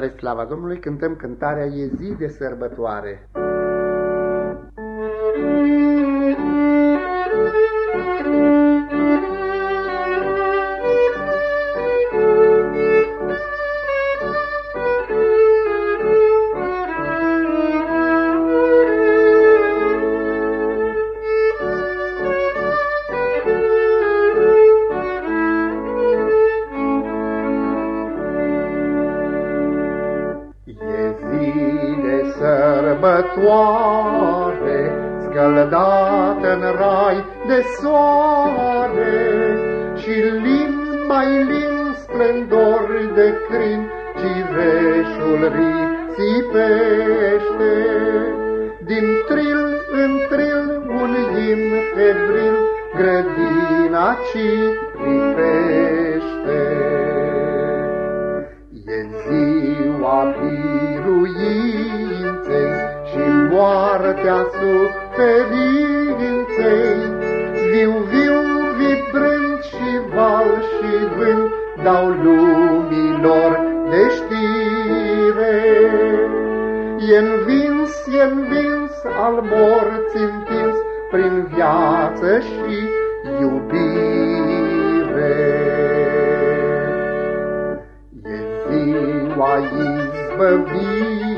Spre slava Domnului cântăm cântarea E zi de sărbătoare. Sărbătoare, scăldat în rai de soare, și lin mai lin splendor de crin, cireșul risipește. Din tril în tril un ghim febril, grădina ci moartea suferinței, viu, viu, vibrând și val și vânt, dau lumilor de știre. E învins, e învins al morții întins prin viață și iubire. E ziua izbăvirii,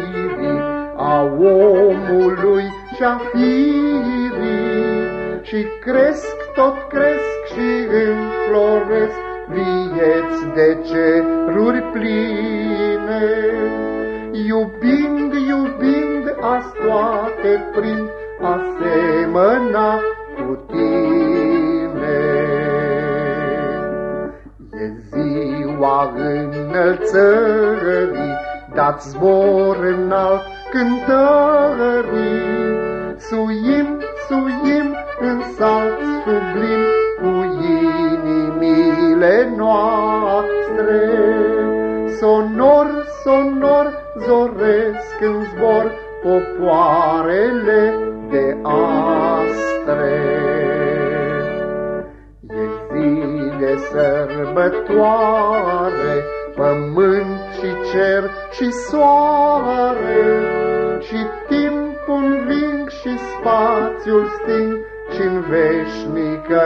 a omului și-a firii și cresc, tot cresc și înfloresc vieți de ceruri pline. Iubind, iubind, azi toate prind asemăna cu tine. E ziua înălțării, dați zbor înalt cântării, suim, suim în salt sublim cu inimile noastre. Sonor, sonor, zoresc în zbor popoarele de astre. E zi de sărbătoare, pământ și cer și soare, și timpul ving și spațiul sting și-n veșnică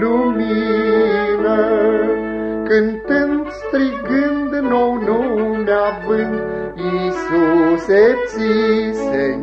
lumină. Cântând, strigând nou nume având, Iisuse, ți se